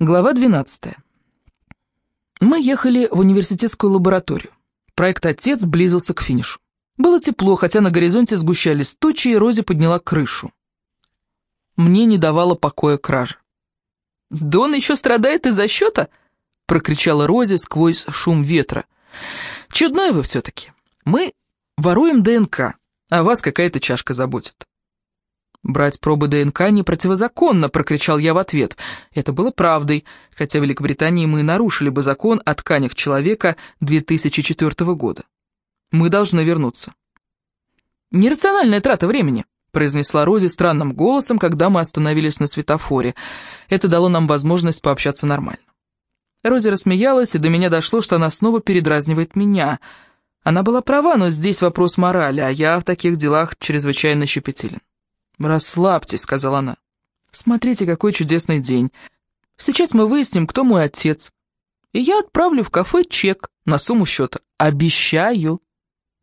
Глава 12. Мы ехали в университетскую лабораторию. Проект «Отец» близился к финишу. Было тепло, хотя на горизонте сгущались тучи, и Рози подняла крышу. Мне не давала покоя кража. «Дон еще страдает из-за счета?» — прокричала Рози сквозь шум ветра. «Чудной вы все-таки. Мы воруем ДНК, а вас какая-то чашка заботит». «Брать пробы ДНК не противозаконно», — прокричал я в ответ. Это было правдой, хотя в Великобритании мы нарушили бы закон о тканях человека 2004 года. Мы должны вернуться. «Нерациональная трата времени», — произнесла Рози странным голосом, когда мы остановились на светофоре. Это дало нам возможность пообщаться нормально. Рози рассмеялась, и до меня дошло, что она снова передразнивает меня. Она была права, но здесь вопрос морали, а я в таких делах чрезвычайно щепетилен. «Расслабьтесь», — сказала она. «Смотрите, какой чудесный день. Сейчас мы выясним, кто мой отец. И я отправлю в кафе чек на сумму счета. Обещаю».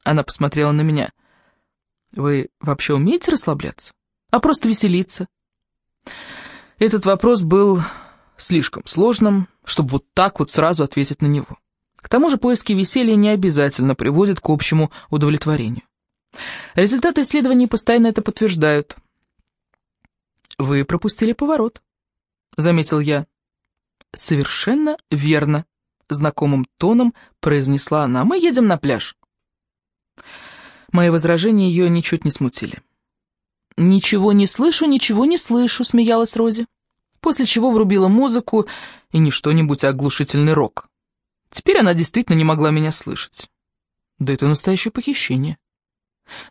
Она посмотрела на меня. «Вы вообще умеете расслабляться? А просто веселиться?» Этот вопрос был слишком сложным, чтобы вот так вот сразу ответить на него. К тому же поиски веселья не обязательно приводят к общему удовлетворению. Результаты исследований постоянно это подтверждают. «Вы пропустили поворот», — заметил я. «Совершенно верно», — знакомым тоном произнесла она. «Мы едем на пляж». Мои возражения ее ничуть не смутили. «Ничего не слышу, ничего не слышу», — смеялась Рози, после чего врубила музыку и не что-нибудь, а оглушительный рок. Теперь она действительно не могла меня слышать. Да это настоящее похищение.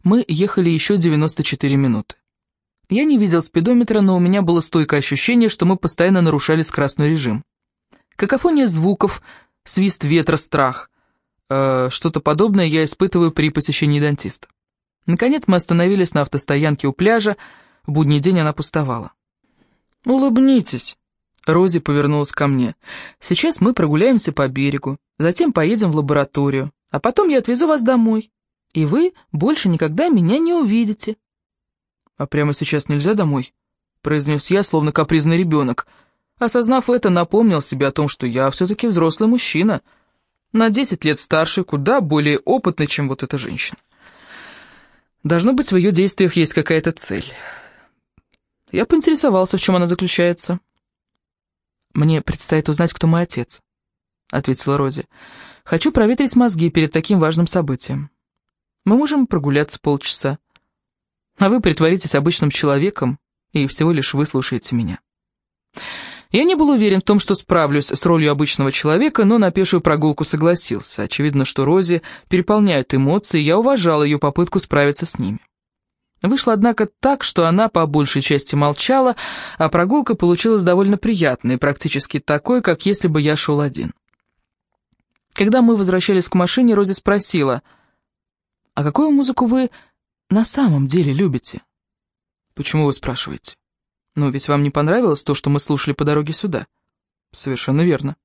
Мы ехали еще 94 минуты. Я не видел спидометра, но у меня было стойкое ощущение, что мы постоянно нарушали скоростной режим. Какофония звуков, свист ветра, страх. Э, Что-то подобное я испытываю при посещении дантиста. Наконец мы остановились на автостоянке у пляжа, в будний день она пустовала. «Улыбнитесь», — Рози повернулась ко мне. «Сейчас мы прогуляемся по берегу, затем поедем в лабораторию, а потом я отвезу вас домой и вы больше никогда меня не увидите». «А прямо сейчас нельзя домой?» — произнес я, словно капризный ребенок. Осознав это, напомнил себе о том, что я все-таки взрослый мужчина, на десять лет старше, куда более опытный, чем вот эта женщина. Должно быть, в ее действиях есть какая-то цель. Я поинтересовался, в чем она заключается. «Мне предстоит узнать, кто мой отец», — ответила Рози. «Хочу проветрить мозги перед таким важным событием». Мы можем прогуляться полчаса. А вы притворитесь обычным человеком и всего лишь выслушаете меня. Я не был уверен в том, что справлюсь с ролью обычного человека, но на пешую прогулку согласился. Очевидно, что Рози переполняют эмоции, я уважал ее попытку справиться с ними. Вышло, однако, так, что она по большей части молчала, а прогулка получилась довольно приятной, практически такой, как если бы я шел один. Когда мы возвращались к машине, Рози спросила — а какую музыку вы на самом деле любите? Почему вы спрашиваете? Ну, ведь вам не понравилось то, что мы слушали по дороге сюда? Совершенно верно.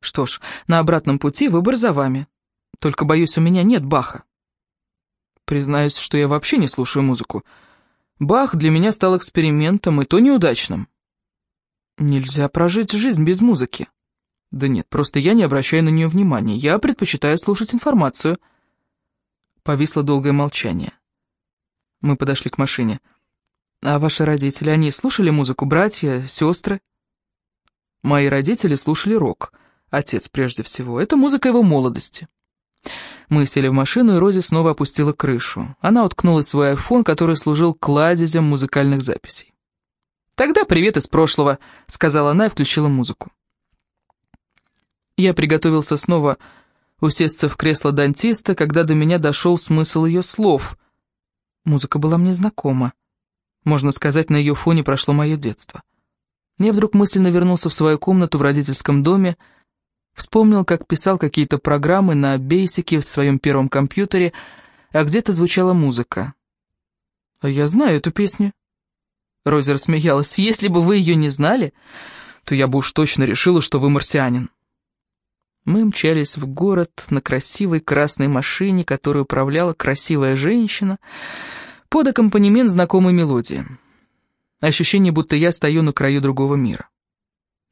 Что ж, на обратном пути выбор за вами. Только, боюсь, у меня нет Баха. Признаюсь, что я вообще не слушаю музыку. Бах для меня стал экспериментом, и то неудачным. Нельзя прожить жизнь без музыки. Да нет, просто я не обращаю на нее внимания. Я предпочитаю слушать информацию. Повисло долгое молчание. Мы подошли к машине. «А ваши родители, они слушали музыку, братья, сестры?» «Мои родители слушали рок. Отец прежде всего. Это музыка его молодости». Мы сели в машину, и Рози снова опустила крышу. Она уткнулась в свой айфон, который служил кладезем музыкальных записей. «Тогда привет из прошлого», — сказала она и включила музыку. Я приготовился снова усесться в кресло дантиста, когда до меня дошел смысл ее слов. Музыка была мне знакома. Можно сказать, на ее фоне прошло мое детство. Я вдруг мысленно вернулся в свою комнату в родительском доме, вспомнил, как писал какие-то программы на бейсике в своем первом компьютере, а где-то звучала музыка. «А я знаю эту песню». Рози рассмеялась. «Если бы вы ее не знали, то я бы уж точно решила, что вы марсианин». Мы мчались в город на красивой красной машине, которую управляла красивая женщина, под аккомпанемент знакомой мелодии. Ощущение, будто я стою на краю другого мира.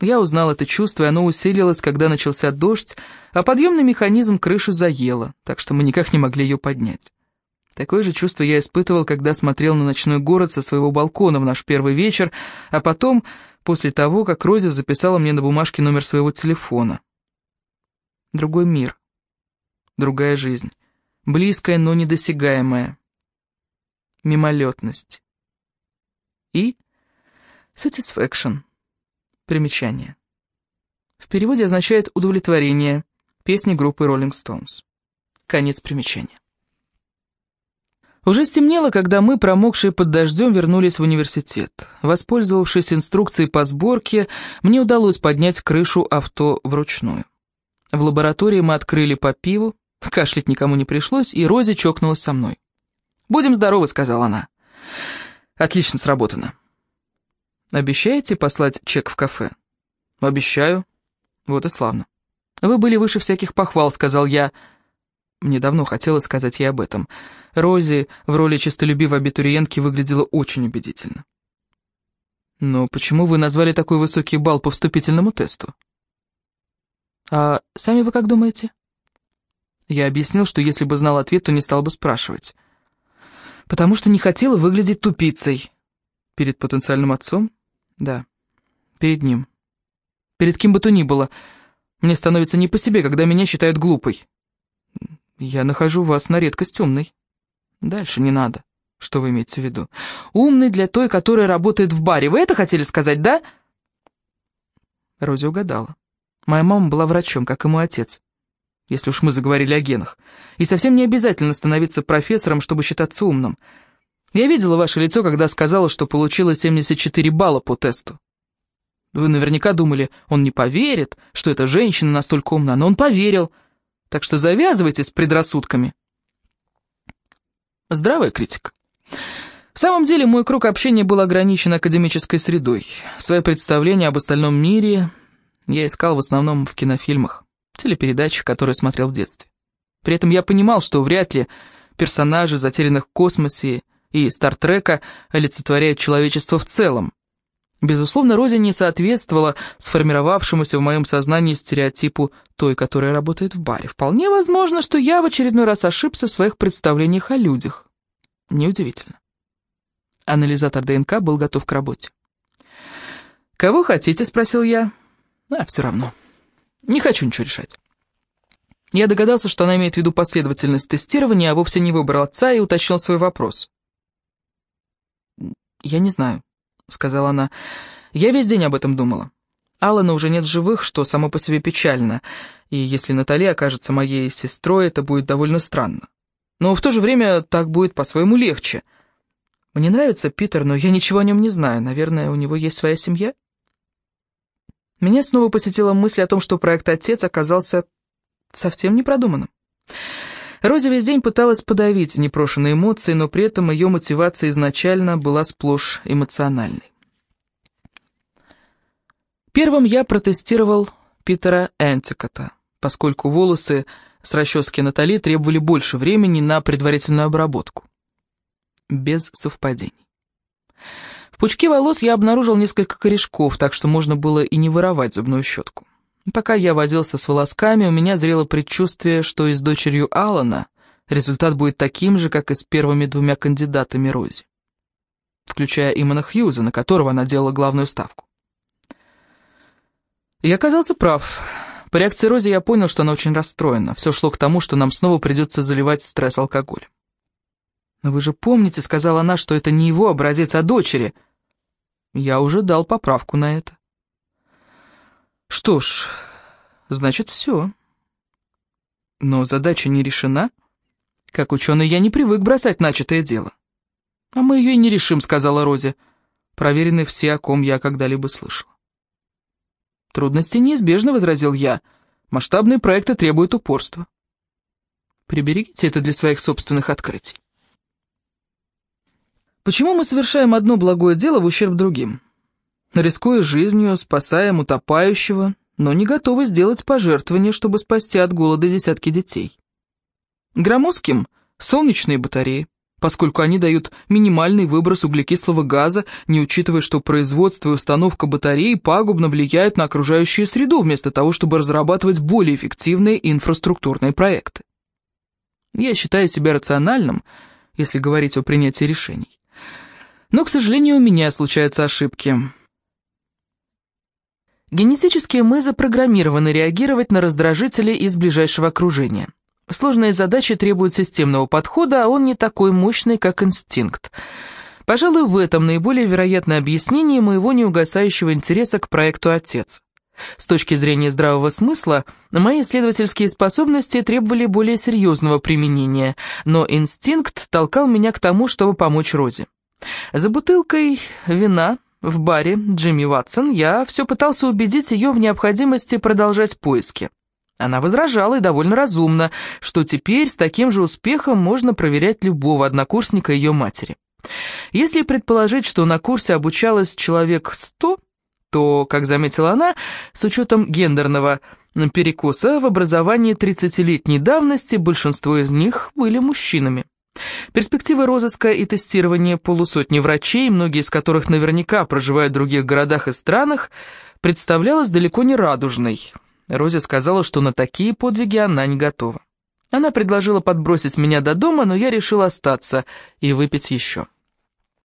Я узнал это чувство, и оно усилилось, когда начался дождь, а подъемный механизм крыши заело, так что мы никак не могли ее поднять. Такое же чувство я испытывал, когда смотрел на ночной город со своего балкона в наш первый вечер, а потом, после того, как Рози записала мне на бумажке номер своего телефона. Другой мир, другая жизнь, близкая, но недосягаемая, мимолетность и satisfaction, примечание. В переводе означает «удовлетворение», песни группы Rolling Stones. Конец примечания. Уже стемнело, когда мы, промокшие под дождем, вернулись в университет. Воспользовавшись инструкцией по сборке, мне удалось поднять крышу авто вручную. В лаборатории мы открыли по пиву, кашлять никому не пришлось, и Рози чокнулась со мной. «Будем здоровы», — сказала она. «Отлично сработано». «Обещаете послать чек в кафе?» «Обещаю». «Вот и славно». «Вы были выше всяких похвал», — сказал я, — мне давно хотелось сказать ей об этом. Рози в роли честолюбивой абитуриентки выглядела очень убедительно. «Но почему вы назвали такой высокий балл по вступительному тесту?» «А сами вы как думаете?» Я объяснил, что если бы знал ответ, то не стал бы спрашивать. «Потому что не хотела выглядеть тупицей». «Перед потенциальным отцом?» «Да, перед ним. Перед кем бы то ни было. Мне становится не по себе, когда меня считают глупой». Я нахожу вас на редкость умной. Дальше не надо. Что вы имеете в виду? Умный для той, которая работает в баре. Вы это хотели сказать, да? Рози угадала. Моя мама была врачом, как и мой отец. Если уж мы заговорили о генах. И совсем не обязательно становиться профессором, чтобы считаться умным. Я видела ваше лицо, когда сказала, что получила 74 балла по тесту. Вы наверняка думали, он не поверит, что эта женщина настолько умна, но он поверил — так что завязывайте с предрассудками. Здравая критика. В самом деле, мой круг общения был ограничен академической средой. Свои представления об остальном мире я искал в основном в кинофильмах, телепередачах, которые смотрел в детстве. При этом я понимал, что вряд ли персонажи, затерянных в космосе и Стартрека, олицетворяют человечество в целом. Безусловно, Рози не соответствовала сформировавшемуся в моем сознании стереотипу той, которая работает в баре. Вполне возможно, что я в очередной раз ошибся в своих представлениях о людях. Неудивительно. Анализатор ДНК был готов к работе. «Кого хотите?» — спросил я. «А, все равно. Не хочу ничего решать». Я догадался, что она имеет в виду последовательность тестирования, а вовсе не выбрал отца и уточнил свой вопрос. «Я не знаю. — сказала она. «Я весь день об этом думала. Алана уже нет живых, что само по себе печально, и если Натали окажется моей сестрой, это будет довольно странно. Но в то же время так будет по-своему легче. Мне нравится Питер, но я ничего о нем не знаю. Наверное, у него есть своя семья?» Меня снова посетила мысль о том, что проект «Отец» оказался совсем непродуманным. Рози весь день пыталась подавить непрошенные эмоции, но при этом ее мотивация изначально была сплошь эмоциональной. Первым я протестировал Питера Энтикота, поскольку волосы с расчески Натали требовали больше времени на предварительную обработку. Без совпадений. В пучке волос я обнаружил несколько корешков, так что можно было и не воровать зубную щетку. Пока я водился с волосками, у меня зрело предчувствие, что и с дочерью Алана результат будет таким же, как и с первыми двумя кандидатами Рози, включая Имана Хьюза, на которого она делала главную ставку. Я оказался прав. По реакции Рози я понял, что она очень расстроена. Все шло к тому, что нам снова придется заливать стресс алкоголем. «Но вы же помните, — сказала она, — что это не его образец, а дочери». Я уже дал поправку на это. Что ж, значит, все. Но задача не решена. Как ученый я не привык бросать начатое дело. А мы ее и не решим, сказала Рози. Проверены все, о ком я когда-либо слышал. Трудности неизбежны, возразил я. Масштабные проекты требуют упорства. Приберегите это для своих собственных открытий. Почему мы совершаем одно благое дело в ущерб другим? рискуя жизнью, спасаем утопающего, но не готовы сделать пожертвование, чтобы спасти от голода десятки детей. Громоздким — солнечные батареи, поскольку они дают минимальный выброс углекислого газа, не учитывая, что производство и установка батарей пагубно влияют на окружающую среду, вместо того, чтобы разрабатывать более эффективные инфраструктурные проекты. Я считаю себя рациональным, если говорить о принятии решений. Но, к сожалению, у меня случаются ошибки. Генетически мы запрограммированы реагировать на раздражители из ближайшего окружения. Сложные задачи требуют системного подхода, а он не такой мощный, как инстинкт. Пожалуй, в этом наиболее вероятное объяснение моего неугасающего интереса к проекту «Отец». С точки зрения здравого смысла, мои исследовательские способности требовали более серьезного применения, но инстинкт толкал меня к тому, чтобы помочь Розе. За бутылкой вина в баре Джимми Ватсон я все пытался убедить ее в необходимости продолжать поиски. Она возражала и довольно разумно, что теперь с таким же успехом можно проверять любого однокурсника ее матери. Если предположить, что на курсе обучалось человек сто, то, как заметила она, с учетом гендерного перекоса в образовании 30-летней давности большинство из них были мужчинами. Перспективы розыска и тестирования полусотни врачей, многие из которых наверняка проживают в других городах и странах, представлялась далеко не радужной – Рози сказала, что на такие подвиги она не готова. Она предложила подбросить меня до дома, но я решил остаться и выпить еще.